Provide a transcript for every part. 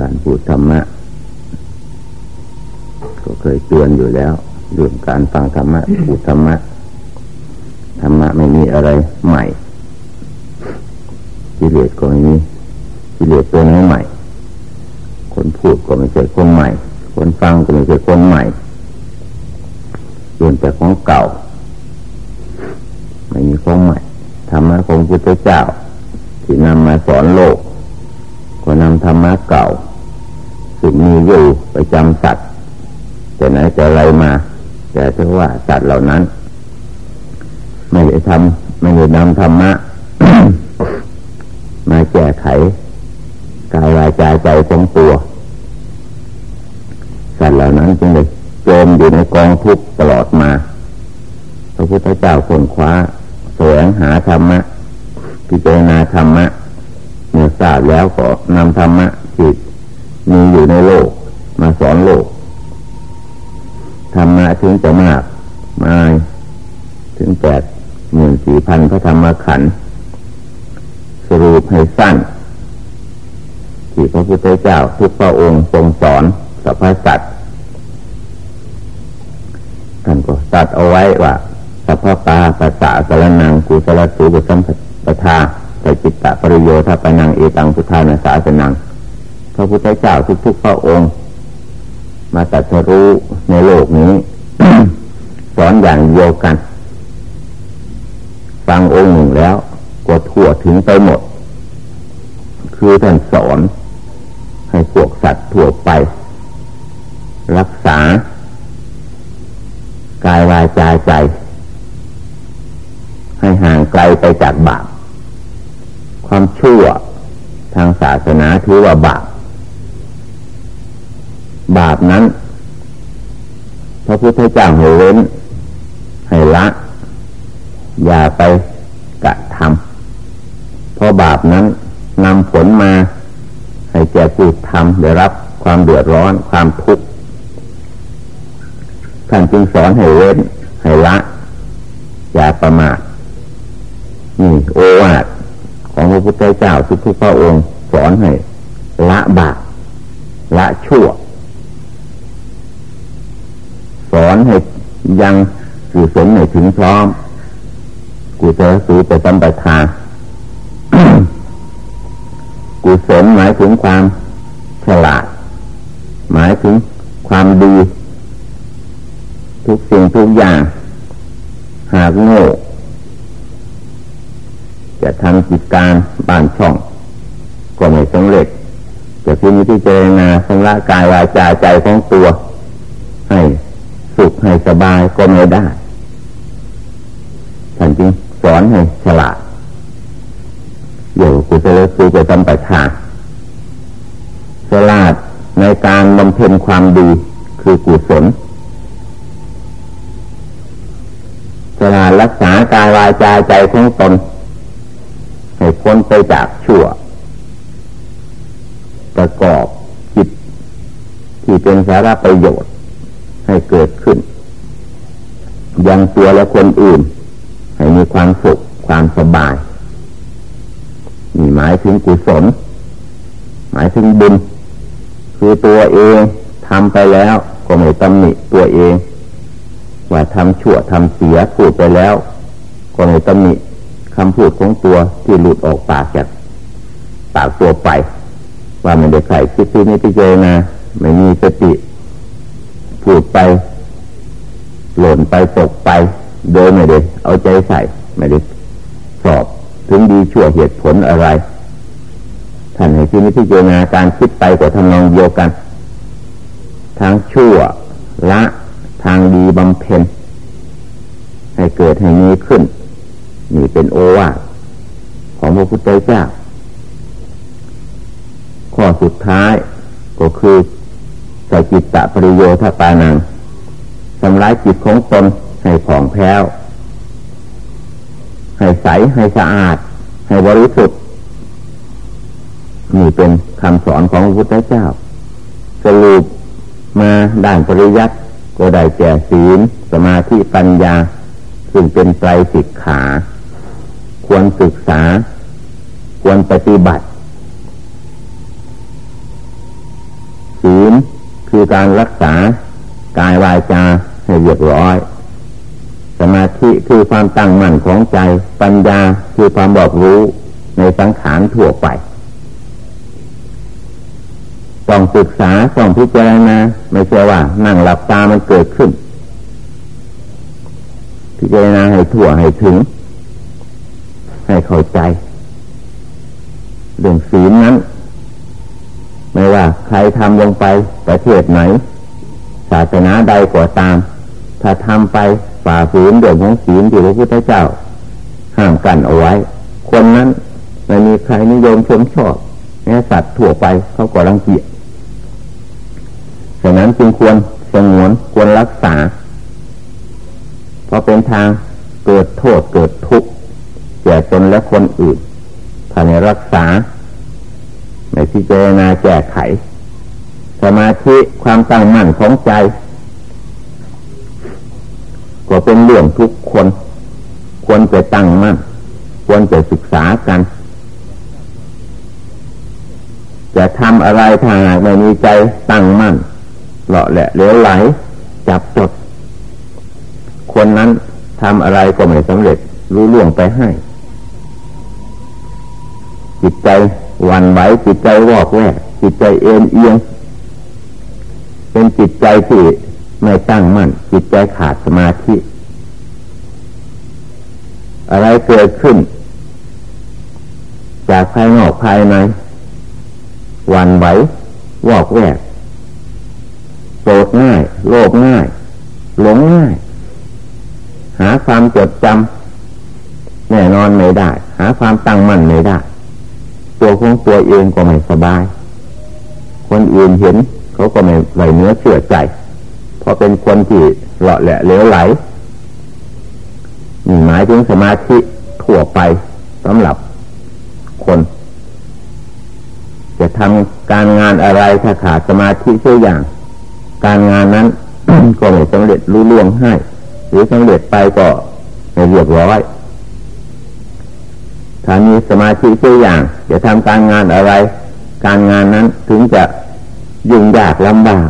การพูดธรรมะ ก็เคยเตือนอยู่แล้วเรื่องการฟังธรรมะพูดธรรมะธรรมะไม่มีอะไรใหม่กิเลสก็ไม่มีกิเลสตัวไหนใหม่ คนพูดก็ไม่ใช่คนใหม่ คนฟังก็ไม่ใช่คนใหม่ส่วนแต่ของเก่า ไม่มีของใหม่ธรรมะของพุทธเจ้า ที่นำมาสอนโลก ก็นำธรรมะเก่า สิ่งมีอยู่ไปจำสัตว์แต่ไหนจะอะไรมา แต่ถ้าว่าสัตว์เหล่านั้น ไม่ได้ทำไม่ได้นำธรรมะมาแก้ไขกายวาจาใจของตัวสัตว์เหล่านั้นจึงได้จมอยู่ในกองทุกข์ตลอดมาพระพุทธเจ้าคนคว้าแสวงหาธรรมะพิจารณาธรรมะเมื่อทราบแล้วก็นำธรรมะที่ มีอยู่ในโลก มาสอนโลกธรรมะถึงจะมากมายถึงแปดหมื่นสี่พันพระธรรมขันธ์สรุปให้สั้น ที่พระพุทธเจ้าทุกพระองค์ทรงสอนสัพพสัตท่านก็ตัดเอาไว้ว่าสัพพปาปัสสะสรนังกุสลสูบุสัมปทาสจิตตะปริโยธาปนังเอตังพุทธานาสาสนัง พระพุทธเจ้าทุกๆพระองค์ มาตัดสรู้ในโลกนี้ สอนอย่างเดียวกัน ฟังองค์หนึ่งแล้วก็ทั่วถึงไปหมด คือท่านสอน ให้พวกสัตว์ทั่วไป รักษา กายวาจาใจ ให้ห่างไกลไปจากบาปความชั่วทางศาสนาถือว่าบาป บาปนั้น พระพุทธเจ้าให้เว้น ให้ละ อย่าไปกระทำเพราะบาปนั้นนำผลมา ให้แก่ผู้ทำได้รับความเดือดร้อนความทุกข์ท่านจึงสอนให้เว้น ให้ละ อย่าประมาทนี่โอวาทของพระพุทธเจ้าทุกๆพระองค์สอนให้ละบาปละชั่ว สอนให้ยังกุศลให้ถึงพร้อมกุศลสูไปสัมปทากุศลหมายถึงความฉลาด หมายถึงความดี ทุกสิ่งทุกอย่าง หากโง่จะทำกิจการบ้านช่อง ก็ไม่สำเร็จจะพิจิตรณาสำระกายวาจาใจของตัว ให้ สุขให้สบายก็ไม่ได้ท่านจึงสอนให้ฉลาดอยู่กุศลสูจะทำไปทาฉลาดในการบำเพ็ญความดีคือกุศลฉลาดรักษากายวาจาใจของตนให้พ้นไปจากชั่ว ประกอบจิตที่เป็นสาระประโยชน์ ให้เกิดขึ้น ยังตัวและคนอื่น ให้มีความสุขความสบายนี่หมายถึงกุศล หมายถึงบุญ คือตัวเองทำไปแล้วก็ไม่ตำหนิตัวเอง ว่าทำชั่วทำเสียพูดไปแล้ว ก็ไม่ตำหนิคำพูดของตัวที่หลุดออกปากจากปากตัวไป ว่ามันเด็กไข่คิดที่นี่ที่เจนะไม่มีสติ พูดไป หล่นไปตกไป โดยไม่ได้เอาใจใส่ ไม่ได้สอบ ถึงดีชั่วเหตุผลอะไร ท่านให้ที่นี้พิจารณาการคิดไปกว่าทำนองเดียวกัน ทางชั่วละทางดีบำเพ็ญให้เกิดให้มีขึ้น นี่เป็นโอวาทของพระพุทธเจ้าข้อสุดท้ายก็คือ สจิตตะปริโยธปานังทำร้ายจิตของตนให้ผ่องแผ้ว ให้ใส ให้สะอาด ให้บริสุทธิ์นี่เป็นคำสอนของพระพุทธเจ้า สรุปมาด้านปริยัติก็ได้แก่ศีล สมาธิปัญญา ซึ่งเป็นไตรสิกขา ควรศึกษา ควรปฏิบัติ ศีล คือการรักษากายวายจาให้เรียบร้อย สมาธิคือความตั้งมั่นของใจ ปัญญาคือความบอกรู้ในสังขารทั่วไป ต้องศึกษาต้องพิจารณาไม่ใช่ว่า นั่งหลับตามันเกิดขึ้น พิจารณาให้ทั่วให้ถึง ให้เข้าใจ เรื่องศีลนั้น ไม่ว่าใครทำลงไปประเทศไหน ศาสนาใดก็ตาม ถ้าทำไปฝ่าฝืนเรื่องของศีลที่พระพุทธเจ้าห้ามกันเอาไว้ คนนั้นไม่มีใครนิยมชมชอบแม้สัตว์ทั่วไปเขาก็รังเกียจฉะนั้นจึงควรสงวนควรรักษา เพราะเป็นทางเกิดโทษเกิดทุกข์แก่ตนและคนอื่นถ้าในรักษา ในพิจารณาแก้ไข สมาธิความตั้งมั่นของใจ ก็เป็นเรื่องทุกคน ควรจะตั้งมั่น ควรจะศึกษากัน จะทำอะไรทางไม่มีใจตั้งมั่นเลาะแหละเลี้ยวไหล จับจด คนนั้นทำอะไรก็ไม่สำเร็จรู้ล่วงไปให้ จิตใจ วันไหวจิตใจวอกแวกจิตใจเอ็นเอียง เป็นจิตใจที่ไม่ตั้งมั่น จิตใจขาดสมาธิ อะไรเกิดขึ้น จากภายนอกภายในวันไหววอกแวกโกรธง่าย โลภง่าย หลงง่าย หาความจดจำแน่นอนไม่ได้ หาความตั้งมั่นไม่ได้ ตัวของตัวเองก็ไม่สบาย คนอื่นเห็นเขาก็ไม่ไหวเนื้อเชื่อใจเพราะเป็นคนที่เลาะแหละเลวไหลหมายถึงสมาธิทั่วไปสำหรับคน จะทำการงานอะไรถ้าขาดสมาธิเช่นอย่าง การงานนั้น ก็ไม่สำเร็จรู้ล่วงให้ หรือสำเร็จไปก็ไม่เรียบร้อย ถ้ามีสมาธิเช่นอย่างจะทำการงานอะไร การงานนั้นถึงจะยุ่งยากลำบาก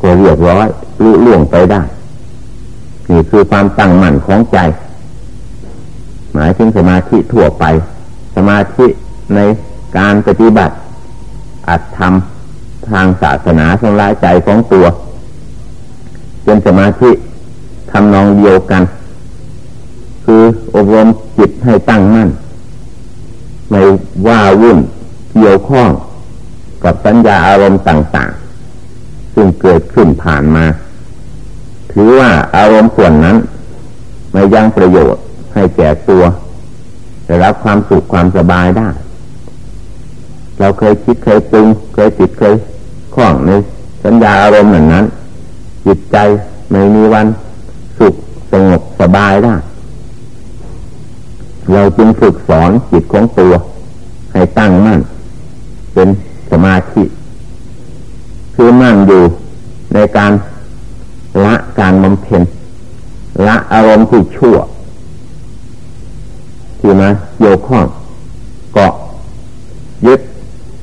ก็เรียบร้อยลุล่วงไปได้ นี่คือความตั้งมั่นของใจ หมายถึงสมาธิทั่วไป สมาธิในการปฏิบัติ อัดทำทางศาสนาทำลายใจของตัวเป็นสมาธิทำนองเดียวกัน คืออบรมจิตให้ตั้งมั่นไม่ว่าวุ่นเกี่ยวข้องกับสัญญาอารมณ์ต่าง ๆ ซึ่งเกิดขึ้นผ่านมา ถือว่าอารมณ์ส่วนนั้น ไม่ยังประโยชน์ให้แก่ตัวได้รับความสุขความสบายได้ เราเคยคิดเคยปรุงเคยจิตเคยคล้องในสัญญาอารมณ์นั้นนั้น จิตใจไม่มีวันสุขสงบสบายได้ เราจึงฝึกสอนจิตของตัว ให้ตั้งมั่น เป็นสมาธิ คือมั่นอยู่ในการละการบำเพ็ญละอารมณ์ที่ชั่ว ที่มาโยข้องเกาะยึด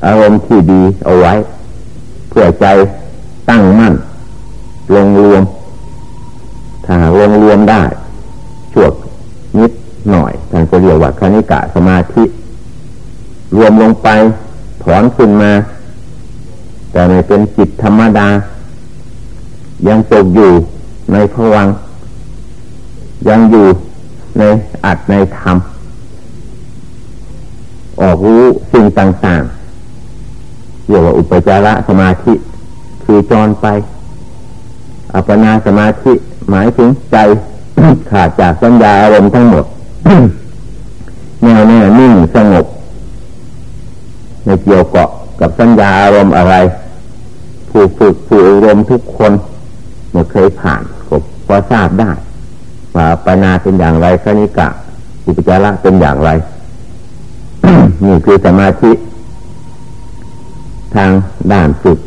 อารมณ์ที่ดีเอาไว้ เพื่อใจตั้งมั่นลงรวม ถ้าลงรวมได้ชั่วนิดหน่อย ก็เรียกว่าคณิกะสมาธิ รวมลงไปถอนขึ้นมา แต่ไม่เป็นจิตธรรมดา ยังตกอยู่ในพวัง ยังอยู่ในอัดในธรรม ออกรู้สิ่งต่างๆเรียกว่าอุปจาระสมาธิ คือจรไป อัปปนาสมาธิหมายถึงใจขาดจากสัญญาอารมณ์ทั้งหมด แน่วแน่นิ่งสงบในเกี่ยวเกาะกับสัญญาอารมณ์อะไร ผู้ฝึกผู้อารมณ์ทุกคนเมื่อเคยผ่านก็พอทราบได้ว่าปนาเป็นอย่างไรคณิกะอุปจาระเป็นอย่างไร นี่คือสมาธิ ทางด้านฝึก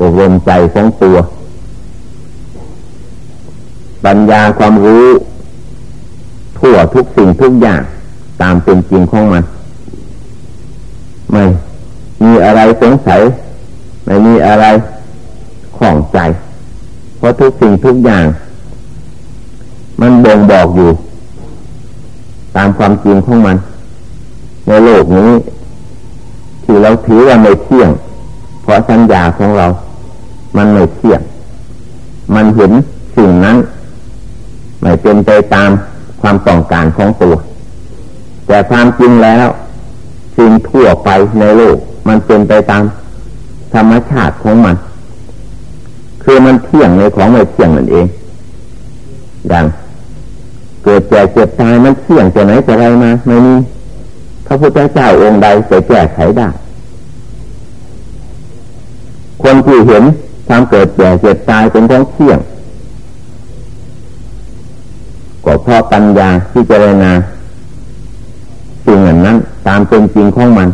อบรมใจของตัว ปัญญาความรู้ ทั่วทุกสิ่งทุกอย่าง ตามเป็นจริงของมัน ไม่มีอะไรสงสัย ไม่มีอะไรของใจ เพราะทุกสิ่งทุกอย่าง มันบ่งบอกอยู่ ตามความจริงของมัน ในโลกนี้ ที่เราถือว่าไม่เที่ยง เพราะสัญญาของเรา มันไม่เที่ยง มันเห็นสิ่งนั้น ไม่เป็นไปตามความต้องการของตัว แต่ความจริงแล้วสิ่งทั่วไปในโลก มันเป็นไปตามธรรมชาติของมัน คือมันเที่ยงในของไม่เที่ยงนั่นเองอย่างเกิดแก่เจ็บตายมันเที่ยงจะไหนจะไรมาไม่มีพระพุทธเจ้าองค์ใดจะแก้ไขได้คนที่เห็นความเกิดแก่เจ็บตายเป็นของเที่ยงก็เพราะปัญญาที่เจรณาสิ่งนั้นตามเป็นจริงของมัน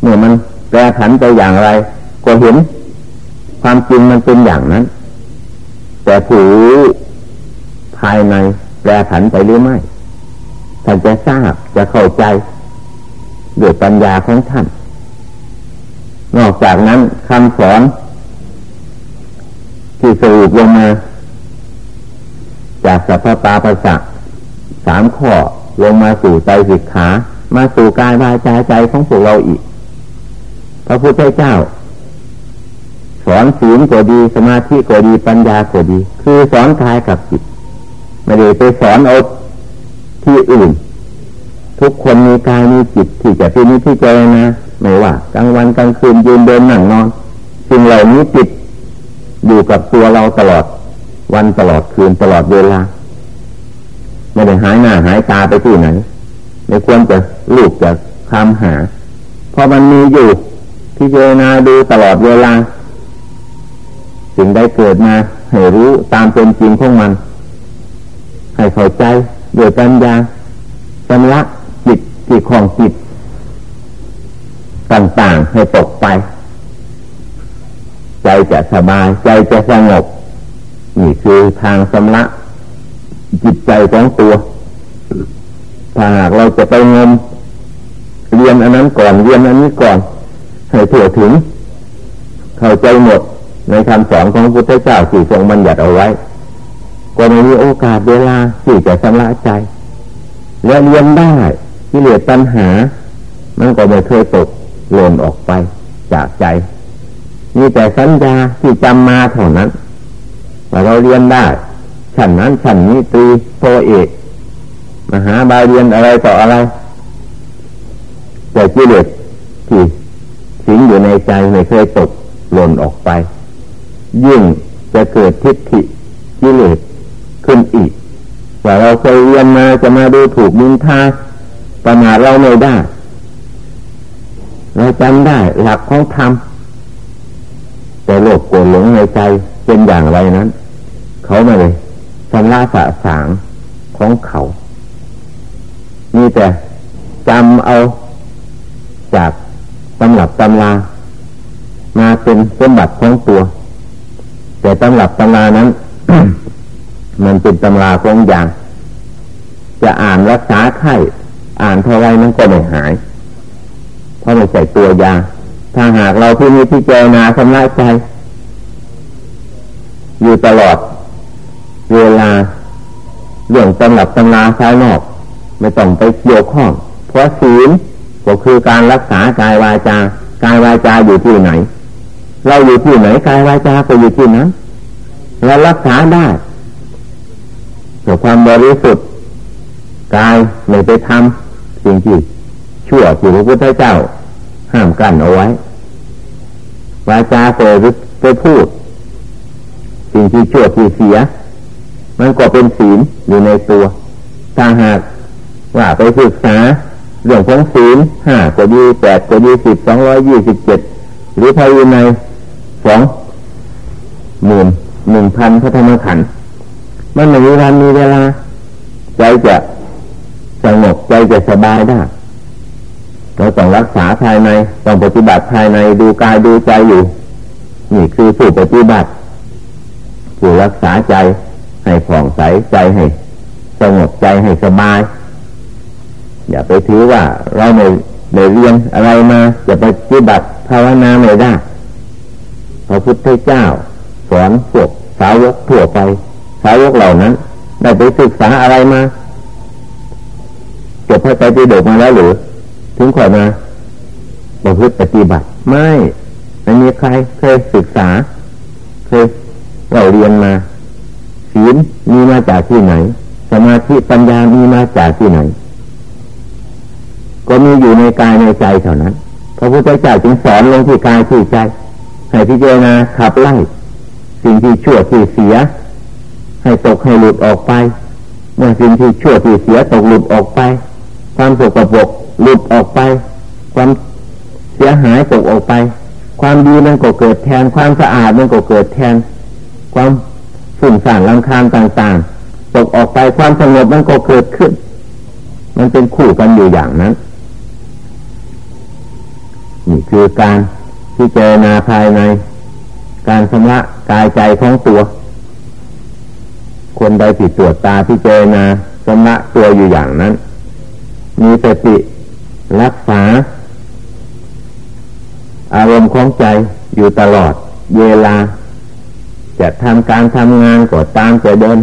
เมื่อมันแปรผันไปอย่างไร ก็เห็น ความจริงมันเป็นอย่างนั้น แต่ผู้ภายในแปรผันไปหรือไม่ท่านจะทราบจะเข้าใจด้วยปัญญาของท่าน นอกจากนั้นคำสอน ที่สรุปลงมา จากสัพพปาภาษะสามข้อลงมาสู่ใจสิกขา มาสู่กายวาจาใจของพวกเราอีก พระพุทธเจ้า สอนศีลก็ดีสมาธิก็ดีปัญญาก็ดี คือสอนกายกับจิตไม่ได้ไปสอนเอาที่อื่น ทุกคนมีกายมีจิตที่จะพินิจพิจารณาไม่ว่ากลางวันกลางคืนยืนเดินนั่งนอนสิ่งเหล่านี้ติดอยู่กับตัวเราตลอด วันตลอดคืนตลอดเวลาไม่ได้หายหน้าหายตาไปที่ไหน ไม่ควรจะลูกจะคำหา เพราะมันมีอยู่ที่เจนาดูตลอดเวลา สิ่งใดเกิดมา ให้รู้ตามเป็นจริงของมัน ให้เข้าใจด้วยปัญญาชำระจิตจิตของจิต ต่างๆ ให้ตกไป ใจจะสบาย ใจจะสงบ นี่คือทางสำระจิตใจของตัว ถ้าหากเราจะไปงมเรียนอันนั้นก่อนเรียนอันนี้ก่อนให้ถั่วถึง เข้าใจหมดในคำสอนของพุทธเจ้าสี่ทรงบัญญัติเอาไว้ก็ไม่มีโอกาสเวลาที่จะชำระใจ และเรียนได้ที่เหลือปัญหา มันก็ไม่เคยตกหล่นออกไปจากใจมีแต่สัญญาที่จำมาเท่านั้นว่าเราเรียนได้ฉันนั้นฉันนี้ตีโทเอก มหาบาเรียนอะไรต่ออะไรแต่กิเลสที่สิงอยู่ในใจไม่เคยตกหล่นออกไป ยิ่งจะเกิดทิฏฐิกิเลสขึ้นอีกว่าเราเคยเรียนมาจะมาดูถูกมินทาประมาทเราไม่ได้เราจำได้หลักของธรรมแต่โลกโกรธหลงในใจเป็นอย่างไรนั้น เขาไม่เลยชำระสะสางของเขา มีแต่จำเอาจากตำหรับตำลามาเป็นสมบัติของตัว แต่ตำหรับตำลานั้น มันเป็นตำราของอย่าง จะอ่านรักษาไข้อ่านเท่าไรมันก็ไม่หาย เพราะไม่ใส่ตัวยา ถ้าหากเราที่นี้ที่เจนาชำระใจ อยู่ตลอด เวลาเรื่องตำรับตำราภายนอก ไม่ต้องไปเกี่ยวข้อง เพราะศีลก็คือการรักษากายวาจา กายวาจาอยู่ที่ไหน เราอยู่ที่ไหนกายวาจาก็อยู่ที่นั้นเรารักษาได้เพื่อความบริสุทธิ์กายไม่ไปทำสิ่งที่ชั่วที่พระพุทธเจ้า ห้ามกั้นเอาไว้ วาจาเปิดไปพูด สิ่งที่ชั่วที่เสีย มันก็เป็นศีลอยู่ในตัวถ้าหาก ว่าไปศึกษาเรื่องของศีลห้าก็ดีแปดก็ดีสิบสองร้อยยี่สิบเจ็ดหรือภายในสองหมื่นหนึ่งพันพระธรรมขันธ์มันไม่มีวันมีเวลา ใจจะสงบใจจะสบายได้เราต้องรักษาภายในต้องปฏิบัติภายในดูกายดูใจอยู่ นี่คือผู้ปฏิบัติผู้รักษาใจให้ผ่องใสใจให้สงบใจให้สบาย อย่าไปถือว่าเราไม่ได้เรียนอะไรมาจะไปปฏิบัติภาวนาไม่ได้พระพุทธเจ้าสอนพวกสาวกทั่วไป สาวกเหล่านั้น ได้ไปศึกษาอะไรมาจบพระไตรปิฎกมาแล้วหรือ ถึงขอมาประพฤติปฏิบัติ ไม่ไม่มีใครเคยศึกษา เคยเราเรียนมาศีลมีมาจากที่ไหน สมาธิปัญญามีมาจากที่ไหน ก็มีอยู่ในกายในใจเท่านั้น พระพุทธเจ้าจึงสอนลงที่กายที่ใจให้พิจารณาขับไล่สิ่งที่ชั่วที่เสีย ให้ตกให้หลุดออกไป เมื่อสิ่งที่ชั่วที่เสียตกหลุดออกไป ความสกปรกหลุดออกไป ความเสียหายตกออกไป ความดีมันก็เกิดแทน ความสะอาดมันก็เกิดแทน ความฝุ่นสารลังคาต่างๆ ตกออกไปความสงบมันก็เกิดขึ้น มันเป็นคู่กันอยู่อย่างนั้น นี่คือการพิจารณาภายใน การชำระกายใจของตัว คนใดผิดตรวจตาพิจารณาชำระตัวอยู่อย่างนั้น มีสติรักษา อารมณ์ของใจอยู่ตลอด เวลา จะทำการทำงานก็ตามจะเดิน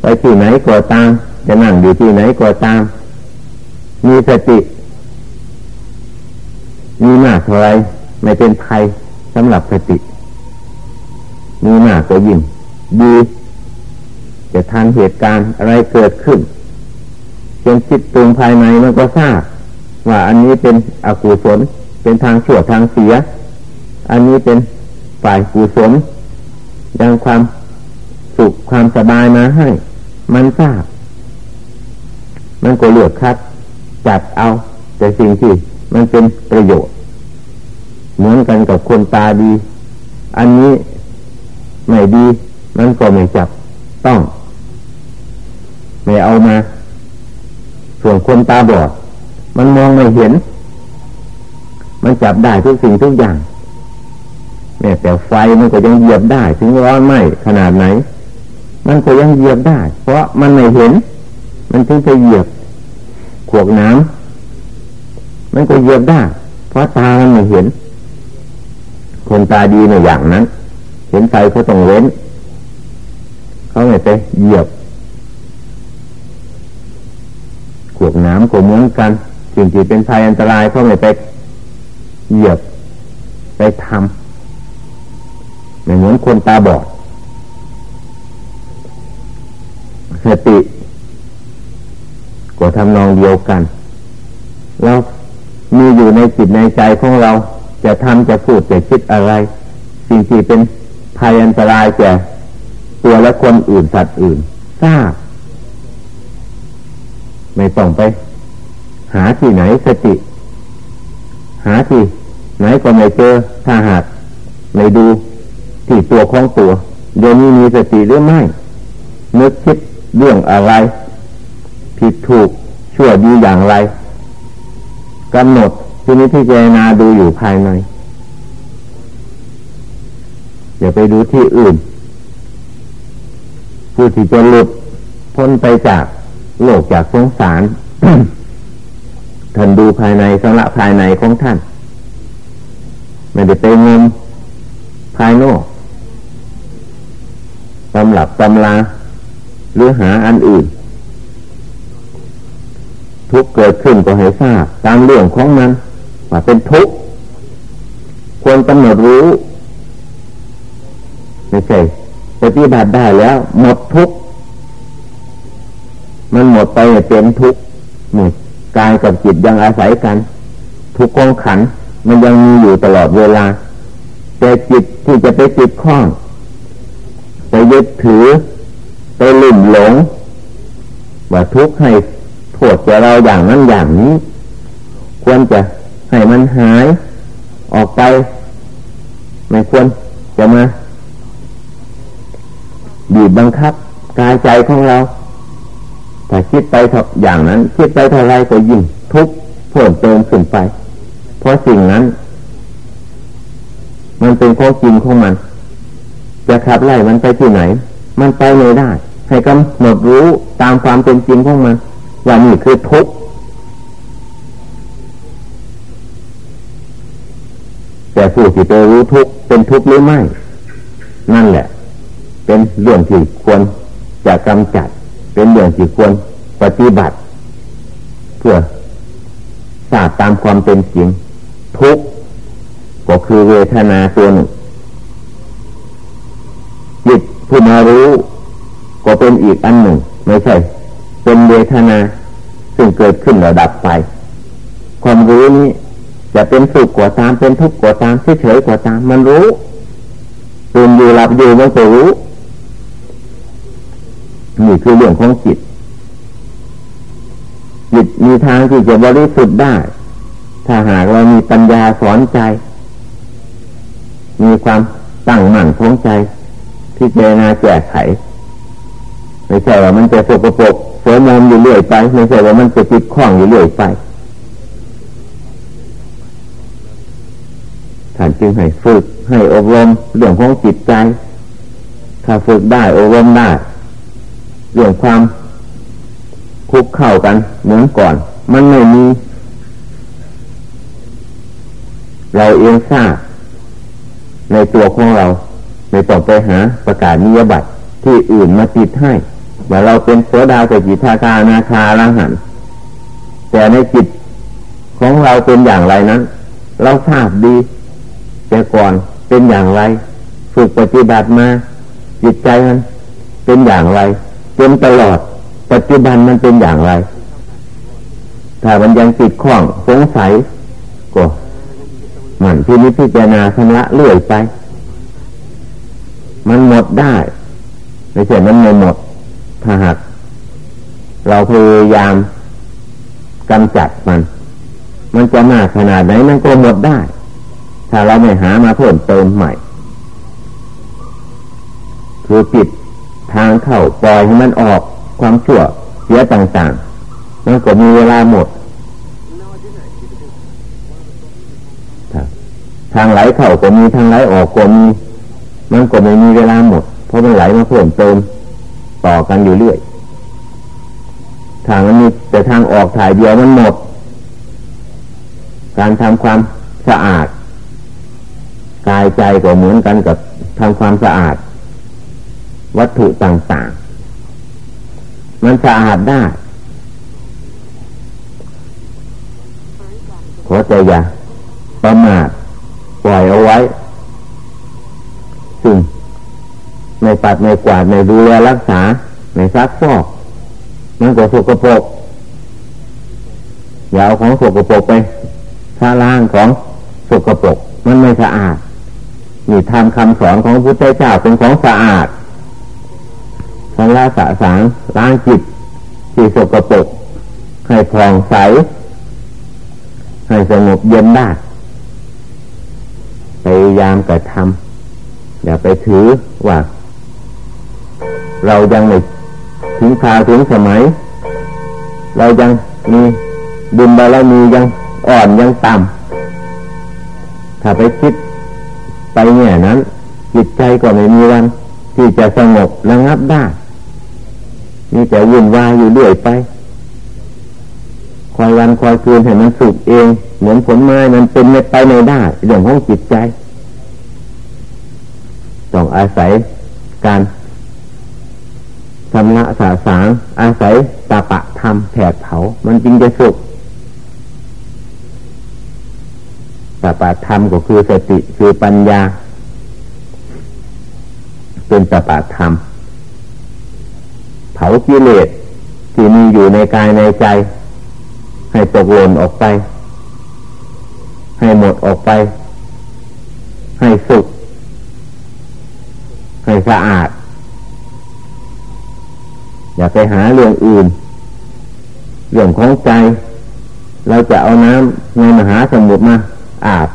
ไปที่ไหนก็ตาม จะนั่งอยู่ที่ไหนก็ตาม มีสติ มีมากเท่าไรไม่เป็นภัยสำหรับสติ มีมากก็ยิ่งดี จะทันเหตุการณ์อะไรเกิดขึ้นเพียงคิดตรงภายในมันก็ทราบว่าอันนี้เป็นอกุศลเป็นทางชั่วทางเสีย อันนี้เป็นฝ่ายกุศลยังความสุขความสบายมาให้ มันทราบ มันก็เลือกคัด จัดเอาแต่สิ่งที่ มันเป็นประโยชน์ เหมือนกันกับคนตาดี อันนี้ไม่ดี มันก็ไม่จับต้อง ไม่เอามา ส่วนคนตาบอด มันมองไม่เห็น มันจับได้ทุกสิ่งทุกอย่างแม้แต่ไฟมันก็ยังเหยียบได้ ถึงร้อนไหมขนาดไหน มันก็ยังเหยียบได้ เพราะมันไม่เห็น มันถึงจะเหยียบ ขวกน้ำ มันก็เหยียบได้ เพราะตามันไม่เห็น คนตาดีในอย่างนั้น เห็นไฟเขาต้องเว้น เขาไม่ไปเหยียบขวกน้ำก็เหมือนกัน สิ่งที่เป็นภัยอันตรายเขาไม่ไปเหยียบไปทำไม่เหมือนคนตาบอดสติก็ทำนองเดียวกัน เรา มีอยู่ในจิตในใจของเรา จะทำจะพูดจะคิดอะไร สิ่งที่เป็นภัยอันตรายแก่ตัวและคนอื่นสัตว์อื่น ทราบ ไม่ต้องไป หาที่ไหนสติ หาที่ไหนก็ไม่เจอถ้าหากไม่ดูที่ตัวของตัวเดี๋ยวนี้มีสติหรือไม่นึกคิดเรื่องอะไร ผิดถูกชั่วดีอย่างไร กำหนดที่นี้ที่เจนาดูอยู่ภายใน อย่าไปดูที่อื่น ผู้ที่จะหลุดพ้นไปจากโลกจากสงสารท่านดูภายในสำระภายในของท่าน ไม่ได้ไปงมภายนอกตำหลับตำลาหรือหาอันอื่น ทุกเกิดขึ้นก็ให้ทราบตามเรื่องของมันว่าเป็นทุกข์ควรกำหนดรู้ไม่ใช่ปฏิบัติได้แล้ว หมดทุกข์มันหมดไปเป็นทุกข์หมดกายกับจิตยังอาศัยกัน ทุกกองขันมันยังมีอยู่ตลอดเวลา แต่จิตที่จะไปจิตข้องไปยึดถือ ไปลุ่มหลง ว่าทุกข์ให้ โทษแก่เราอย่างนั้นอย่างนี้ ควรจะให้มันหายออกไปไม่ควรจะมาบีบบังคับกายใจของเราถ้าคิดไปอย่างนั้น คิดไปเท่าไรก็ยิ่งทุกข์เพิ่มเติมขึ้นไป เพราะสิ่งนั้น มันเป็นของจริงของมัน จะขับไล่มันไปที่ไหน มันไปไม่ได้ ให้กำหนดรู้ตามความเป็นจริงของมัน ว่านี่คือทุกข์แต่ผู้ที่ไปรู้ทุกข์เป็นทุกข์หรือไม่ นั่นแหละ เป็นเรื่องที่ควรจะกำจัด เป็นเรื่องที่ควรปฏิบัติ เพื่อทราบตามความเป็นจริง ทุกข์ก็คือเวทนาตัวหนึ่งจิตผู้มารู้ ก็เป็นอีกอันหนึ่ง ไม่ใช่ เป็นเวทนา ซึ่งเกิดขึ้นระดับไป ความรู้นี้จะเป็นสุขกว่าตามเป็นทุกข์กว่าตามเฉยๆกว่าตามมันรู้ตื่นอยู่หลับอยู่มันก็รู้นี่คือเรื่องของจิตจิตมีทางที่จะบริสุทธิ์ได้ ถ้าหากเรามีปัญญาสอนใจ มีความตั้งมั่นของใจ ที่เจรนาแก้ไข ไม่ใช่ว่ามันจะสกปรก โสมมอยู่เรื่อยไปไม่ใช่ว่ามันจะติดข้องอยู่เรื่อยไปท่านจึงให้ฝึกให้อบรมเรื่องของจิตใจ ถ้าฝึกได้อบรมได้ เรื่องความคุกเข้ากันเหมือนก่อน มันไม่มี เราเองทราบในตัวของเราไม่ต้อไปหาประกาศนิยบัตรที่อื่นมาติดให้ ว่าเราเป็นโสดาแต่จิตาคานาคาลังหันแต่ในจิตของเราเป็นอย่างไรนั้น เราทราบดี แต่ก่อนเป็นอย่างไร ฝึกปฏิบัติมา จิตใจมันเป็นอย่างไรจนตลอด ปัจจุบันมันเป็นอย่างไร ถ้ามันยังติดข้องสงสัยก็มันที่นี้พิจารณาชำระเลื่อยไป มันหมดได้ไม่ใช่มันไม่หมด ถ้าหากเราพยายามกำจัดมัน มันจะมากขนาดไหนมันก็หมดได้ ถ้าเราไม่หามาเพิ่มเติมใหม่ คือปิดทางเข้าปล่อยให้มันออกความชั่วเสียต่างๆมันก็มีเวลาหมดทางไหลเข้าก็มีทางไหลออกก็มีมันก็ไม่มีเวลาหมด เพราะมันไหลมาเพิ่มเติม ต่อกันอยู่เรื่อย ทางมันมีแต่ทางออกถ่ายเดียวมันหมด การทำความสะอาด กายใจก็เหมือนกันกับทำความสะอาด วัตถุต่างๆ มันสะอาดได้ขอใจอย่าประมาทปล่อยเอาไว้ซึ่งใน ปัดในกวาดในดูแลรักษาในซักฟอกมันก็สกปรกอย่าเอาของสกปรกไปชาล้างของสกปรกมันไม่สะอาดนี่ทำคำสอนของพระพุทธเจ้าเป็นของสะอาดชำระสะสางล้างจิตที่สกปรกให้ผ่องใส ให้สงบเย็นได้พยายามกระทำอย่าไปถือว่า เรายังไม่ถึงคาถึงสมัย เรายังมีบุญบารมียังอ่อนยังต่ำถ้าไปคิดไปเนี่ยนั้น จิตใจก็ไม่มีวัน ที่จะสงบระงับได้มีแต่วุ่นวายอยู่เรื่อยไป คอยวันคอยคืนให้มันสุกเอง เหมือนผลไม้มันเป็นไม่ไปไม่ได้เรื่องของจิตใจ ต้องอาศัยการ ชำระสาสางอาศัยตาปะทำแผดเผา มันจึงจะสุขสปาธรรมก็คือสติคือปัญญา เป็นสปาธรรม เผากิเลสที่มีอยู่ในกายในใจ ให้ตกหล่นออกไป ให้หมดออกไป ให้สุข ให้สะอาด อย่าไปหาเรื่องอื่น เรื่องของใจ เราจะเอาน้ำในมหาสมุทรมา อาบ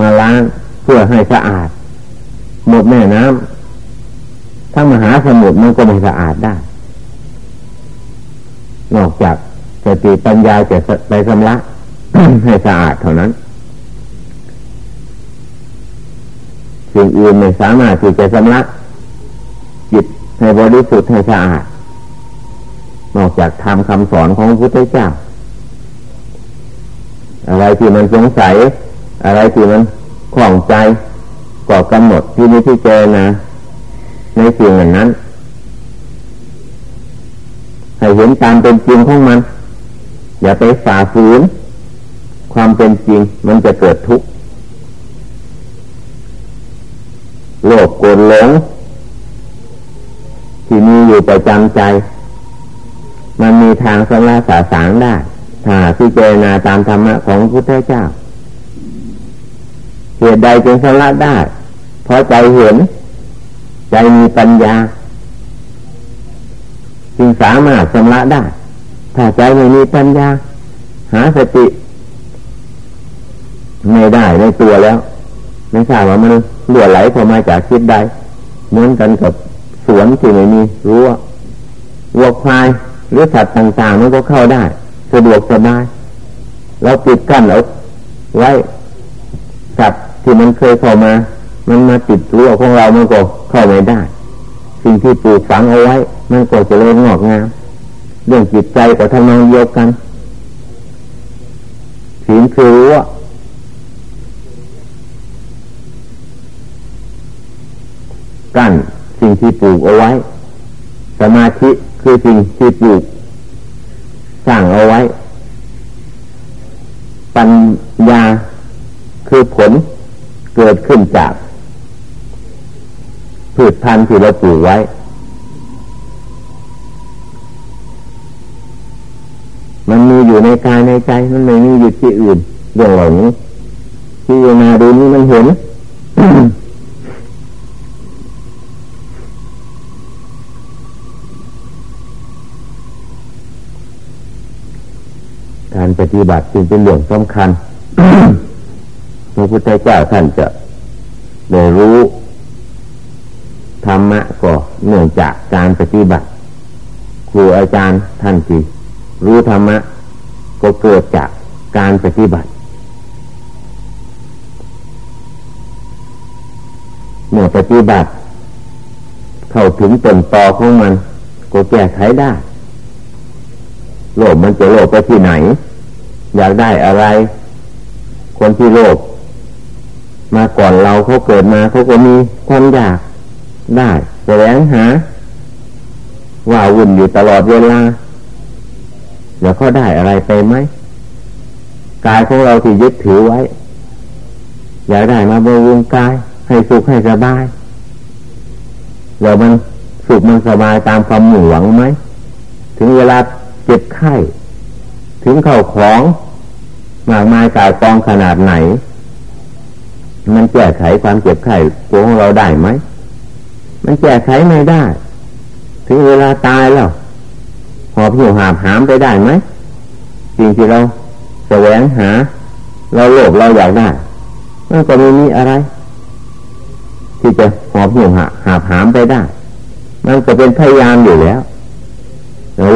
มาล้างเพื่อให้สะอาด หมดแม่น้ำถ้ามหาสมุทรมันก็ไม่สะอาดได้ นอกจากสติปัญญาจะไปชำระให้สะอาดเท่านั้นสิ่งอื่นไม่สามารถที่จะชำระจิตให้บริสุทธิ์ให้สะอาด นอกจากทำคำสอนของพระพุทธเจ้า อะไรที่มันสงสัย อะไรที่มันของใจก่อกำหนดที่นี้ที่เจอนะในสิ่งนั้น ให้เห็นตามเป็นจริงของมัน อย่าไปฝ่าฝืน ความเป็นจริงมันจะเกิดทุกข์โลภโกรธหลงที่มีอยู่ประจำใจ มันมีทางสละสาสางได้ ถ้าพิจารณาตามธรรมะของพระพุทธเจ้า เหตุใดจึงสละได้ เพราะใจเห็น ใจมีปัญญา จึงสามารถสละได้ ถ้าใจไม่มีปัญญา หาสติ ไม่ได้ในตัวแล้ว ไม่ทราบว่ามันหลั่วไหลเข้ามาจากคิดใดเหมือนกันกับสวนที่ไม่มีรั้ววัวควาย หรือสัตว์ต่างๆมันก็เข้าได้สะดวกสบายเราปิดกั้นเอาไว้สัตว์ที่มันเคยเข้ามา มันมาติดรั้วของเรามันก็เข้าไม่ได้ สิ่งที่ปลูกฝังเอาไว้ มันก็จะเริ่มงอกงามเรื่องจิตใจกับทำนองเดียวกันศีลคือรั้วกั้นสิ่งที่ปลูกเอาไว้ สมาธิ คือสิ่งที่ปลูกสร้างเอาไว้ ปัญญาคือผลเกิดขึ้นจากพืชพันธุ์ที่เราปลูกไว้ มันมีอยู่ในกายในใจ มันไม่มีอยู่ที่อื่นเรื่องเหล่านี้ที่นาดูนี้มันเห็นการป ฏิบัติจึงเป็นเรื่องสำคัญพระพุทธเจ้าท่านจะได้รู้ธรรมะก็เนื่องจากการปฏิบัติ ครูอาจารย์ท่านที่รู้ธรรมะก็เกิดจากการปฏิบัติ เมื่อปฏิบัติ เข้าถึงต้นตอของมัน ก็แก้ไขได้ โลภมันจะโลภไปที่ไหน อยากได้อะไร คนที่โลภมาก่อนเราเขาเกิดมาเขาก็มีความอยากได้แสวงหา ว่าวุ่นอยู่ตลอดเวลาเดี๋ยวเขาได้อะไรไปไหมกายของเราที่ยึดถือไว้ อยากได้มาบำรุงกาย ให้สุขให้สบายเดี๋ยวมันสุขมันสบายตามความหวังไหมถึงเวลาเจ็บไข้ ถึงเข่าของ มากมายกายกองขนาดไหน มันแก้ไขความเจ็บไข้ของเราได้ไหม มันแก้ไขไม่ได้ ถึงเวลาตายแล้วหอบหิวหาบหามไปได้ไหมสิ่งที่เราแสวงหา เราโลภเราอยากได้มันก็ไม่มีอะไร ที่จะหอบหิวหาหาบหามไปได้ มันก็เป็นพยายามอยู่แล้ว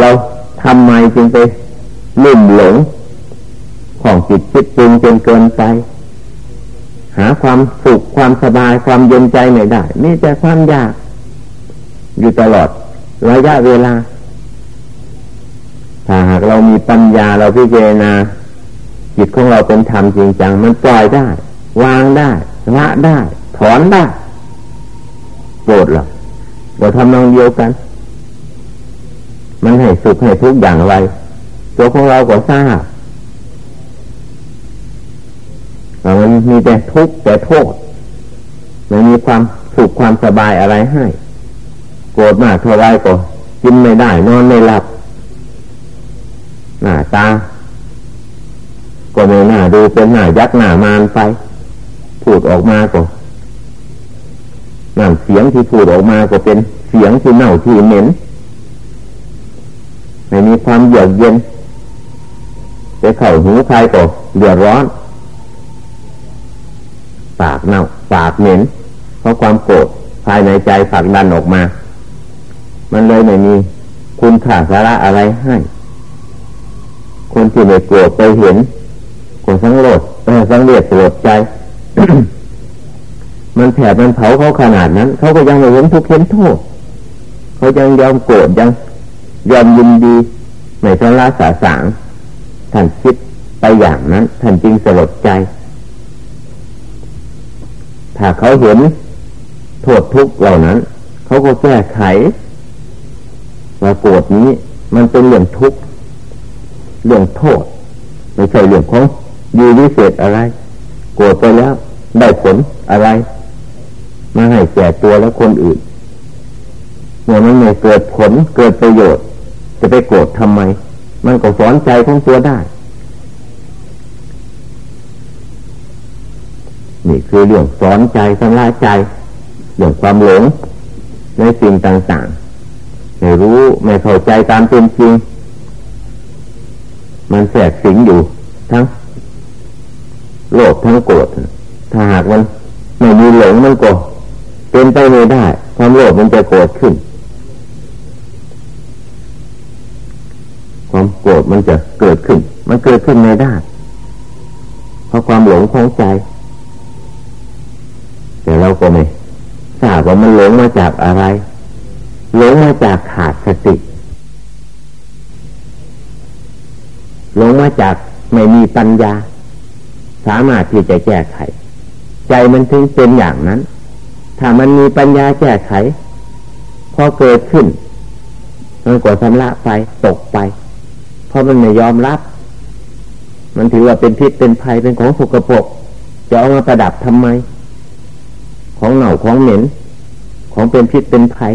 เราทำไมจึงไปลุ่มหลง ของจิตคิดปรุงจนเกินไป หาความสุขความสบายความเย็นใจไม่ได้นี่แต่ความยาก อยู่ตลอดระยะเวลา ถ้าหากเรามีปัญญาเราพิจารณาจิตของเราเป็นธรรมจริงจัง มันปล่อยได้ วางได้ละได้ ถอนได้โกรธหรอเราทำนองเดียวกัน มันให้สุขให้ทุกอย่างไรตัวของเราก็ทราบแต่ มีแต่ทุกข์แต่โทษไม่มีความสุขความสบายอะไรให้ โกรธมากเท่าไรก็กินไม่ได้ นอนไม่หลับ หน้าตา ก็ไม่น่าดูเป็นหน้ายักษ์หน้ามานไป พูดออกมาก็นั่นเสียงที่พูดออกมาก็เป็นเสียงที่เน่าที่เหม็นไม่มีความเยือกเย็นไปเข่าหูใครก็เดือดร้อน ปากเน่า ปากเหม็น เพราะความโกรธภายในใจผลักดันออกมา มันเลยไม่มีคุณค่าสาระอะไรให้ คนที่ไม่โกรธไปเห็นคนสังโลดสังเรียดโกรธใจ มันแผลมันเผาเขาขนาดนั้น เขาก็ยังไม่เห็นทุกข์เห็นโทษ เขายังยอมโกรธยังยอมยินดีในสาระสาสางท่านคิดไปอย่างนั้น ท่านจึงสลดใจ ถ้าเขาเห็นโทษทุกข์เหล่านั้น เขาก็แก้ไขว่าโกรธนี้มันเป็นเรื่องทุกข์เรื่องโทษไม่ใช่เรื่องของดีวิเศษอะไร โกรธไปแล้วได้ผลอะไร มาให้แก่ตัวและคนอื่นเมื่อมันไม่เกิดผลเกิดประโยชน์ จะไปโกรธทำไม มันก็สอนใจของตัวได้ นี่คือเรื่องสอนใจสำลายใจเรื่องความหลงในสิ่งต่างๆไม่รู้ไม่เข้าใจตามเป็นจริง มันแสกสิงอยู่ทั้งโลภทั้งโกรธถ้าหากมันไม่มีหลงมันก็เป็นไปไม่ได้ ความโลภมันจะโกรธขึ้น ความโกรธมันจะเกิดขึ้น มันเกิดขึ้นไม่ได้ เพราะความหลงของใจ แต่เราก็ไม่ทราบว่ามันหลงมาจากอะไร หลงมาจากขาดสติ หลงมาจากไม่มี ปัญญา สามารถที่จะแก้ไข ใจมันถึงเป็นอย่างนั้น ถ้ามันมีปัญญาแก้ไข พอเกิดขึ้นมันก็ชำระไปตกไป เพราะมันไม่ยอมรับ มันถือว่าเป็นพิษเป็นภัยเป็นของสกปรกจะเอามาประดับทำไม ของเหน่าของเหม็น ของเป็นพิษเป็นภัย